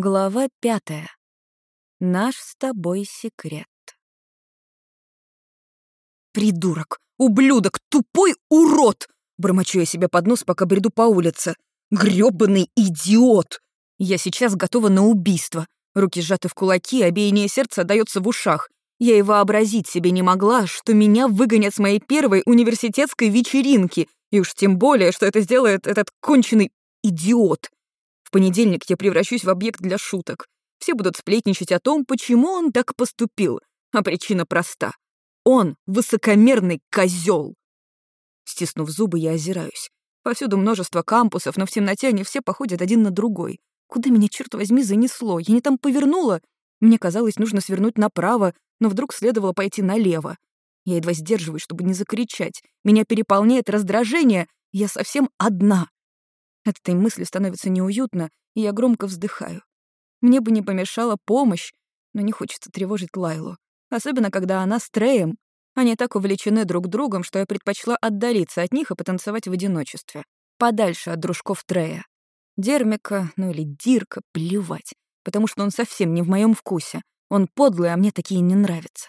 Глава пятая. Наш с тобой секрет. «Придурок! Ублюдок! Тупой урод!» Бормочу я себе под нос, пока бреду по улице. «Грёбаный идиот!» Я сейчас готова на убийство. Руки сжаты в кулаки, биение сердца отдаётся в ушах. Я и вообразить себе не могла, что меня выгонят с моей первой университетской вечеринки, и уж тем более, что это сделает этот конченый идиот. В понедельник я превращусь в объект для шуток. Все будут сплетничать о том, почему он так поступил. А причина проста. Он — высокомерный козел. Стиснув зубы, я озираюсь. Повсюду множество кампусов, но в темноте они все походят один на другой. Куда меня, черт возьми, занесло? Я не там повернула. Мне казалось, нужно свернуть направо, но вдруг следовало пойти налево. Я едва сдерживаюсь, чтобы не закричать. Меня переполняет раздражение. Я совсем одна. От этой мысли становится неуютно, и я громко вздыхаю. Мне бы не помешала помощь, но не хочется тревожить Лайлу. Особенно, когда она с Треем. Они так увлечены друг другом, что я предпочла отдалиться от них и потанцевать в одиночестве. Подальше от дружков Трея. Дермика, ну или Дирка, плевать. Потому что он совсем не в моем вкусе. Он подлый, а мне такие не нравятся.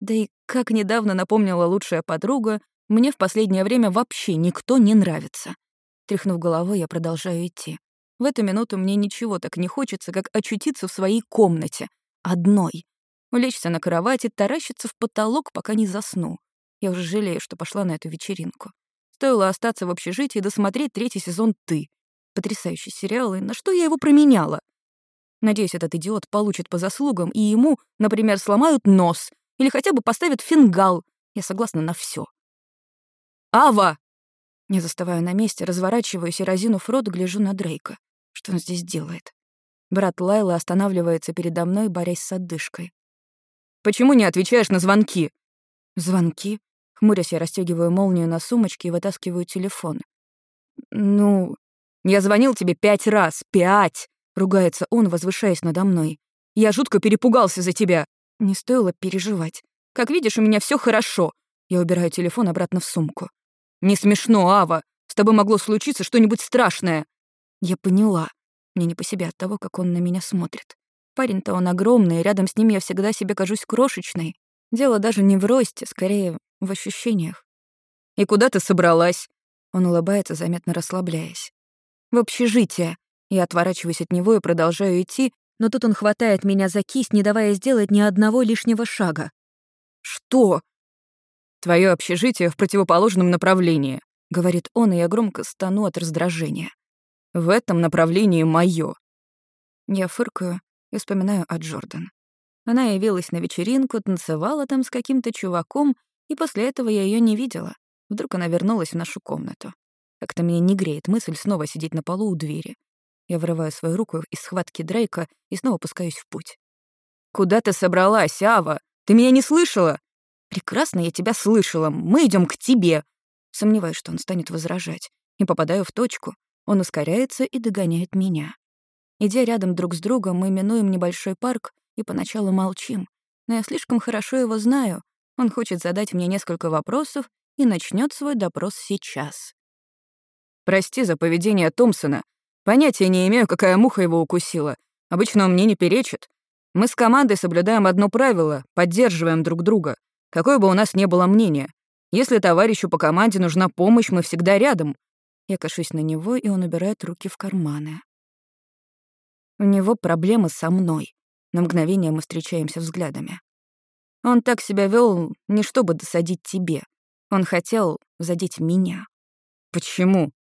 Да и, как недавно напомнила лучшая подруга, мне в последнее время вообще никто не нравится. Тряхнув головой, я продолжаю идти. В эту минуту мне ничего так не хочется, как очутиться в своей комнате. Одной. Улечься на кровати, таращиться в потолок, пока не засну. Я уже жалею, что пошла на эту вечеринку. Стоило остаться в общежитии и досмотреть третий сезон «Ты». Потрясающий сериал, и на что я его променяла? Надеюсь, этот идиот получит по заслугам, и ему, например, сломают нос или хотя бы поставят фингал. Я согласна на все. «Ава!» Не застываю на месте, разворачиваюсь и, разинув рот, гляжу на Дрейка. Что он здесь делает? Брат Лайла останавливается передо мной, борясь с отдышкой. «Почему не отвечаешь на звонки?» «Звонки?» Хмурясь, я расстегиваю молнию на сумочке и вытаскиваю телефон. «Ну, я звонил тебе пять раз, пять!» — ругается он, возвышаясь надо мной. «Я жутко перепугался за тебя!» Не стоило переживать. «Как видишь, у меня все хорошо!» Я убираю телефон обратно в сумку. «Не смешно, Ава. С тобой могло случиться что-нибудь страшное». Я поняла. Мне не по себе от того, как он на меня смотрит. Парень-то он огромный, и рядом с ним я всегда себе кажусь крошечной. Дело даже не в росте, скорее в ощущениях. «И куда ты собралась?» Он улыбается, заметно расслабляясь. «В общежитие». Я отворачиваюсь от него и продолжаю идти, но тут он хватает меня за кисть, не давая сделать ни одного лишнего шага. «Что?» «Твое общежитие в противоположном направлении», — говорит он, и я громко стану от раздражения. «В этом направлении моё». Я фыркаю и вспоминаю о Джордан. Она явилась на вечеринку, танцевала там с каким-то чуваком, и после этого я ее не видела. Вдруг она вернулась в нашу комнату. Как-то меня не греет мысль снова сидеть на полу у двери. Я вырываю свою руку из схватки Дрейка и снова пускаюсь в путь. «Куда ты собралась, Ава? Ты меня не слышала?» «Прекрасно, я тебя слышала. Мы идем к тебе». Сомневаюсь, что он станет возражать. И попадаю в точку. Он ускоряется и догоняет меня. Идя рядом друг с другом, мы минуем небольшой парк и поначалу молчим. Но я слишком хорошо его знаю. Он хочет задать мне несколько вопросов и начнет свой допрос сейчас. «Прости за поведение Томпсона. Понятия не имею, какая муха его укусила. Обычно он мне не перечит. Мы с командой соблюдаем одно правило — поддерживаем друг друга. Какое бы у нас ни было мнение. Если товарищу по команде нужна помощь, мы всегда рядом. Я кашусь на него, и он убирает руки в карманы. У него проблемы со мной. На мгновение мы встречаемся взглядами. Он так себя вел не чтобы досадить тебе. Он хотел задеть меня. Почему?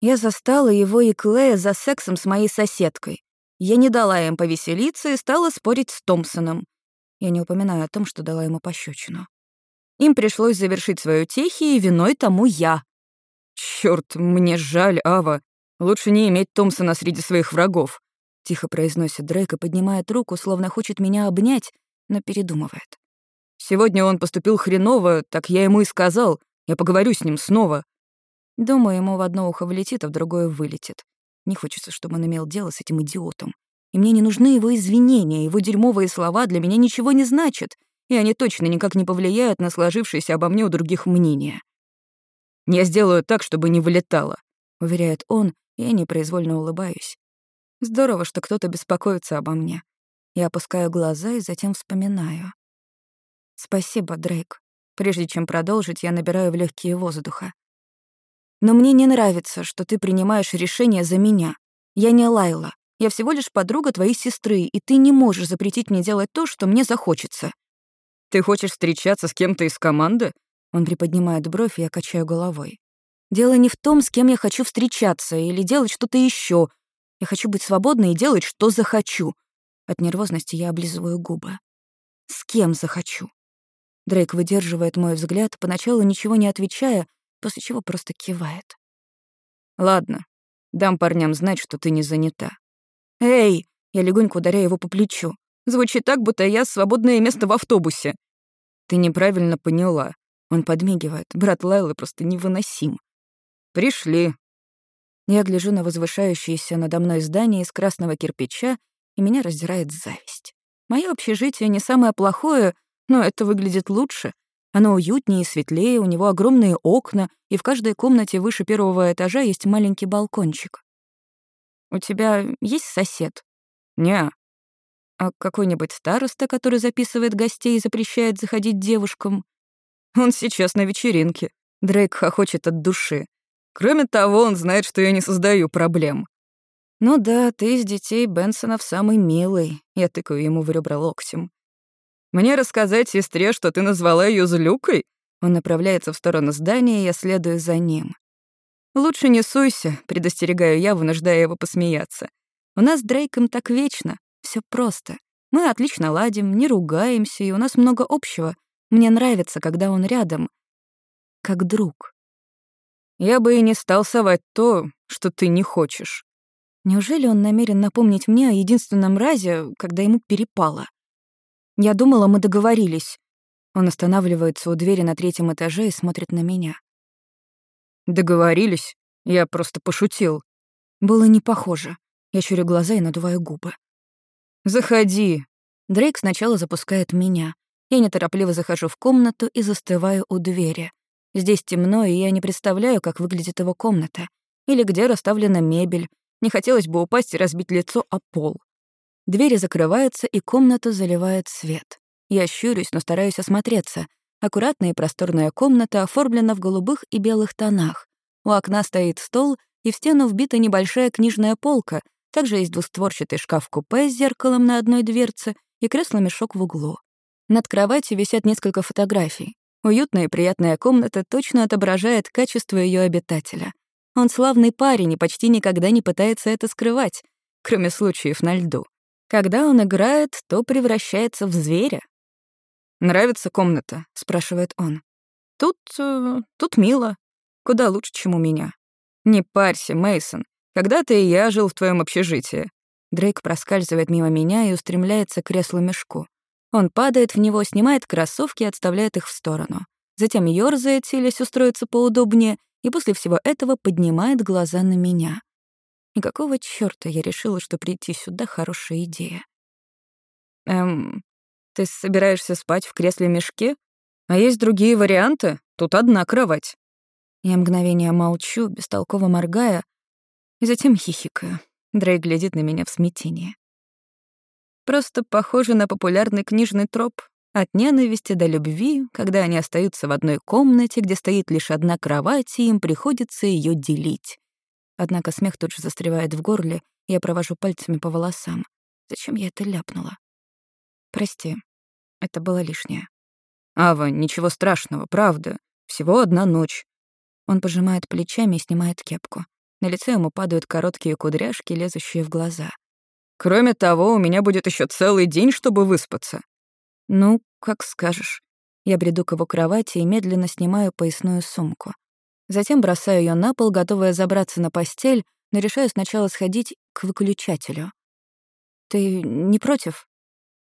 Я застала его и Клея за сексом с моей соседкой. Я не дала им повеселиться и стала спорить с Томпсоном. Я не упоминаю о том, что дала ему пощечину. Им пришлось завершить свою утехи, и виной тому я. Черт, мне жаль, Ава. Лучше не иметь Томпсона среди своих врагов», — тихо произносит Дрейк и поднимает руку, словно хочет меня обнять, но передумывает. «Сегодня он поступил хреново, так я ему и сказал. Я поговорю с ним снова». Думаю, ему в одно ухо влетит, а в другое вылетит. Не хочется, чтобы он имел дело с этим идиотом. И мне не нужны его извинения, его дерьмовые слова для меня ничего не значат, и они точно никак не повлияют на сложившееся обо мне у других мнение. «Я сделаю так, чтобы не вылетало», — уверяет он, и я непроизвольно улыбаюсь. Здорово, что кто-то беспокоится обо мне. Я опускаю глаза и затем вспоминаю. Спасибо, Дрейк. Прежде чем продолжить, я набираю в легкие воздуха. Но мне не нравится, что ты принимаешь решение за меня. Я не Лайла. Я всего лишь подруга твоей сестры, и ты не можешь запретить мне делать то, что мне захочется. Ты хочешь встречаться с кем-то из команды? Он приподнимает бровь, и я качаю головой. Дело не в том, с кем я хочу встречаться или делать что-то еще. Я хочу быть свободной и делать, что захочу. От нервозности я облизываю губы. С кем захочу? Дрейк выдерживает мой взгляд, поначалу ничего не отвечая, после чего просто кивает. «Ладно, дам парням знать, что ты не занята». «Эй!» — я легонько ударяю его по плечу. Звучит так, будто я свободное место в автобусе. Ты неправильно поняла. Он подмигивает. Брат Лайлы просто невыносим. Пришли. Я гляжу на возвышающееся надо мной здание из красного кирпича, и меня раздирает зависть. Мое общежитие не самое плохое, но это выглядит лучше. Оно уютнее и светлее, у него огромные окна, и в каждой комнате выше первого этажа есть маленький балкончик. «У тебя есть сосед?» «Не». «А какой-нибудь староста, который записывает гостей и запрещает заходить девушкам?» «Он сейчас на вечеринке». Дрейк хохочет от души. «Кроме того, он знает, что я не создаю проблем». «Ну да, ты из детей Бенсонов самый милый», — я тыкаю ему в ребра локтем. Мне рассказать сестре, что ты назвала ее злюкой?» Он направляется в сторону здания, и я следую за ним. «Лучше не суйся», — предостерегаю я, вынуждая его посмеяться. «У нас с Дрейком так вечно, все просто. Мы отлично ладим, не ругаемся, и у нас много общего. Мне нравится, когда он рядом. Как друг». «Я бы и не стал совать то, что ты не хочешь». Неужели он намерен напомнить мне о единственном разе, когда ему перепало? Я думала, мы договорились. Он останавливается у двери на третьем этаже и смотрит на меня. Договорились? Я просто пошутил. Было не похоже. Я щурю глаза и надуваю губы. «Заходи». Дрейк сначала запускает меня. Я неторопливо захожу в комнату и застываю у двери. Здесь темно, и я не представляю, как выглядит его комната. Или где расставлена мебель. Не хотелось бы упасть и разбить лицо о пол. Двери закрываются, и комнату заливает свет. Я щурюсь, но стараюсь осмотреться. Аккуратная и просторная комната оформлена в голубых и белых тонах. У окна стоит стол, и в стену вбита небольшая книжная полка. Также есть двустворчатый шкаф-купе с зеркалом на одной дверце и кресло-мешок в углу. Над кроватью висят несколько фотографий. Уютная и приятная комната точно отображает качество ее обитателя. Он славный парень и почти никогда не пытается это скрывать, кроме случаев на льду. Когда он играет, то превращается в зверя. «Нравится комната?» — спрашивает он. «Тут... Э, тут мило. Куда лучше, чем у меня». «Не парься, Мейсон. Когда-то и я жил в твоем общежитии». Дрейк проскальзывает мимо меня и устремляется к креслу-мешку. Он падает в него, снимает кроссовки и отставляет их в сторону. Затем ёрзает, силясь устроиться поудобнее, и после всего этого поднимает глаза на меня. И какого чёрта я решила, что прийти сюда — хорошая идея? Эм, ты собираешься спать в кресле-мешке? А есть другие варианты? Тут одна кровать. Я мгновение молчу, бестолково моргая, и затем хихикаю. Дрейк глядит на меня в смятении. Просто похоже на популярный книжный троп. От ненависти до любви, когда они остаются в одной комнате, где стоит лишь одна кровать, и им приходится ее делить. Однако смех тут же застревает в горле, и я провожу пальцами по волосам. Зачем я это ляпнула? Прости, это было лишнее. «Ава, ничего страшного, правда. Всего одна ночь». Он пожимает плечами и снимает кепку. На лице ему падают короткие кудряшки, лезущие в глаза. «Кроме того, у меня будет еще целый день, чтобы выспаться». «Ну, как скажешь». Я бреду к его кровати и медленно снимаю поясную сумку. Затем бросаю ее на пол, готовая забраться на постель, но решаю сначала сходить к выключателю. «Ты не против?»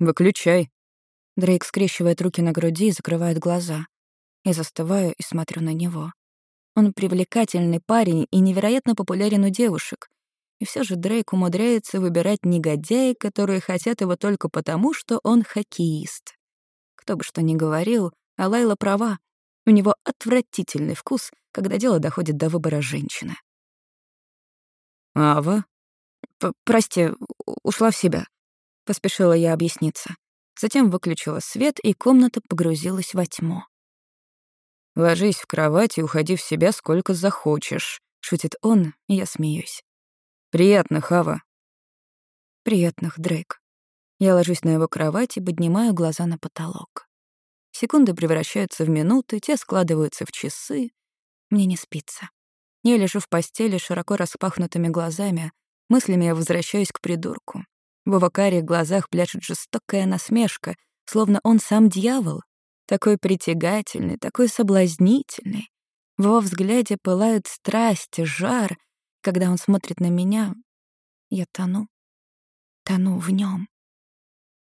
«Выключай». Дрейк скрещивает руки на груди и закрывает глаза. Я застываю и смотрю на него. Он привлекательный парень и невероятно популярен у девушек. И все же Дрейк умудряется выбирать негодяи, которые хотят его только потому, что он хоккеист. Кто бы что ни говорил, а Лайла права. У него отвратительный вкус, когда дело доходит до выбора женщины. «Ава?» прости, ушла в себя. Поспешила я объясниться. Затем выключила свет, и комната погрузилась во тьму. «Ложись в кровать и уходи в себя сколько захочешь», — шутит он, и я смеюсь. «Приятно, Хава». «Приятных, Дрейк». Я ложусь на его кровать и поднимаю глаза на потолок. Секунды превращаются в минуты, те складываются в часы. Мне не спится. Я лежу в постели широко распахнутыми глазами, мыслями я возвращаюсь к придурку. В его карих глазах пляшет жестокая насмешка, словно он сам дьявол, такой притягательный, такой соблазнительный. В его взгляде пылают страсть, жар. Когда он смотрит на меня, я тону. Тону в нем.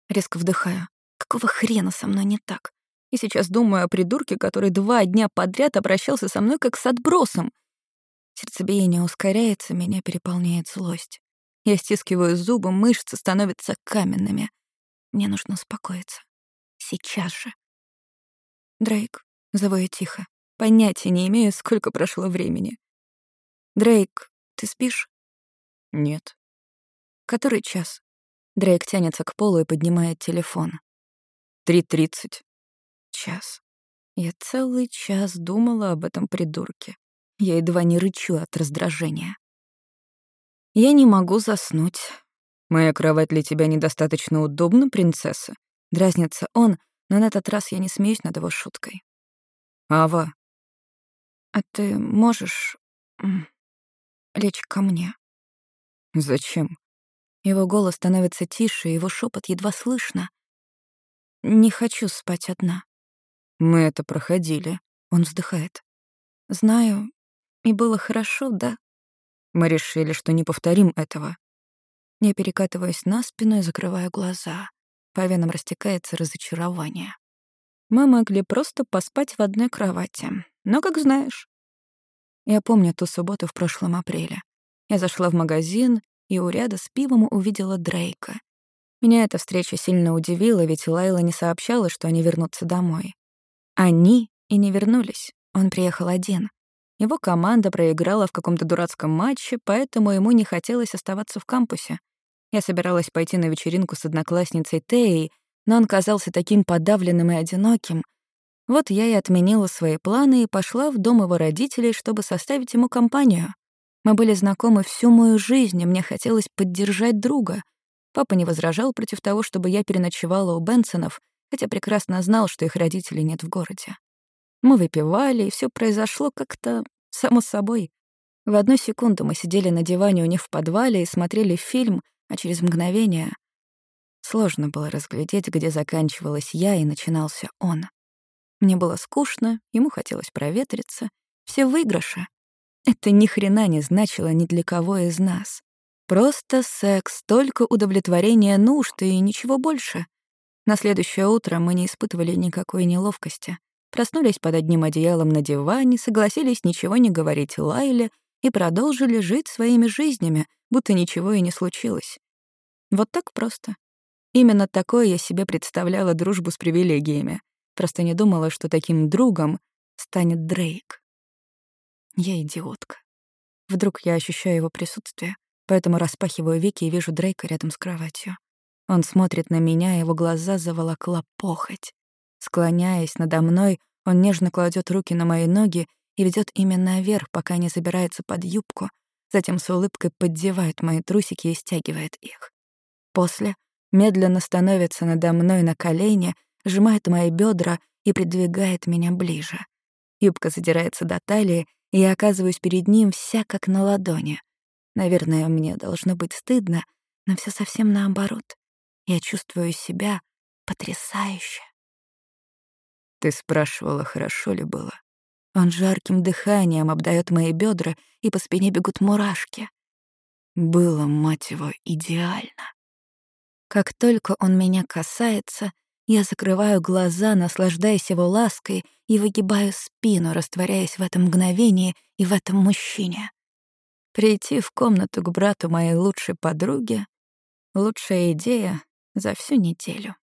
Резко вдыхаю. Какого хрена со мной не так? И сейчас думаю о придурке, который два дня подряд обращался со мной как с отбросом. Сердцебиение ускоряется, меня переполняет злость. Я стискиваю зубы, мышцы становятся каменными. Мне нужно успокоиться. Сейчас же. Дрейк, зову я тихо. Понятия не имею, сколько прошло времени. Дрейк, ты спишь? Нет. Который час? Дрейк тянется к полу и поднимает телефон. Три тридцать. Час. Я целый час думала об этом придурке. Я едва не рычу от раздражения. Я не могу заснуть. Моя кровать для тебя недостаточно удобна, принцесса? Дразнится он, но на этот раз я не смеюсь над его шуткой. Ава. А ты можешь лечь ко мне? Зачем? Его голос становится тише, его шепот едва слышно. Не хочу спать одна. Мы это проходили. Он вздыхает. Знаю, и было хорошо, да? Мы решили, что не повторим этого. Я перекатываюсь на спину и закрываю глаза. По венам растекается разочарование. Мы могли просто поспать в одной кровати. Но как знаешь. Я помню ту субботу в прошлом апреле. Я зашла в магазин, и у ряда с пивом увидела Дрейка. Меня эта встреча сильно удивила, ведь Лайла не сообщала, что они вернутся домой. Они и не вернулись. Он приехал один. Его команда проиграла в каком-то дурацком матче, поэтому ему не хотелось оставаться в кампусе. Я собиралась пойти на вечеринку с одноклассницей Теей, но он казался таким подавленным и одиноким. Вот я и отменила свои планы и пошла в дом его родителей, чтобы составить ему компанию. Мы были знакомы всю мою жизнь, и мне хотелось поддержать друга. Папа не возражал против того, чтобы я переночевала у Бенсонов, хотя прекрасно знал, что их родителей нет в городе. Мы выпивали, и все произошло как-то само собой. В одну секунду мы сидели на диване у них в подвале и смотрели фильм, а через мгновение сложно было разглядеть, где заканчивалась я и начинался он. Мне было скучно, ему хотелось проветриться. Все выигрыши. Это ни хрена не значило ни для кого из нас. Просто секс, только удовлетворение нужд и ничего больше. На следующее утро мы не испытывали никакой неловкости. Проснулись под одним одеялом на диване, согласились ничего не говорить Лайле и продолжили жить своими жизнями, будто ничего и не случилось. Вот так просто. Именно такое я себе представляла дружбу с привилегиями. Просто не думала, что таким другом станет Дрейк. Я идиотка. Вдруг я ощущаю его присутствие, поэтому распахиваю веки и вижу Дрейка рядом с кроватью. Он смотрит на меня, его глаза заволокла похоть. Склоняясь надо мной, он нежно кладет руки на мои ноги и ведет именно вверх, пока не забирается под юбку, затем с улыбкой поддевает мои трусики и стягивает их. После медленно становится надо мной на колени, сжимает мои бедра и придвигает меня ближе. Юбка задирается до талии, и я оказываюсь перед ним вся как на ладони. Наверное, мне должно быть стыдно, но все совсем наоборот. Я чувствую себя потрясающе. Ты спрашивала, хорошо ли было. Он жарким дыханием обдает мои бедра, и по спине бегут мурашки. Было, мать его, идеально. Как только он меня касается, я закрываю глаза, наслаждаясь его лаской, и выгибаю спину, растворяясь в этом мгновении и в этом мужчине. Прийти в комнату к брату моей лучшей подруги — лучшая идея за всю неделю.